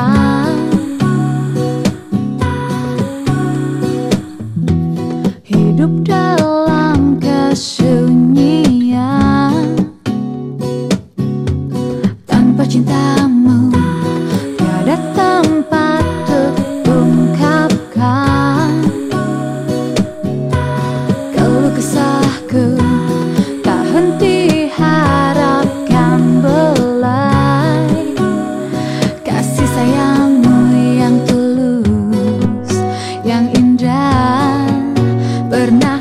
啊 pernah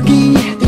pergi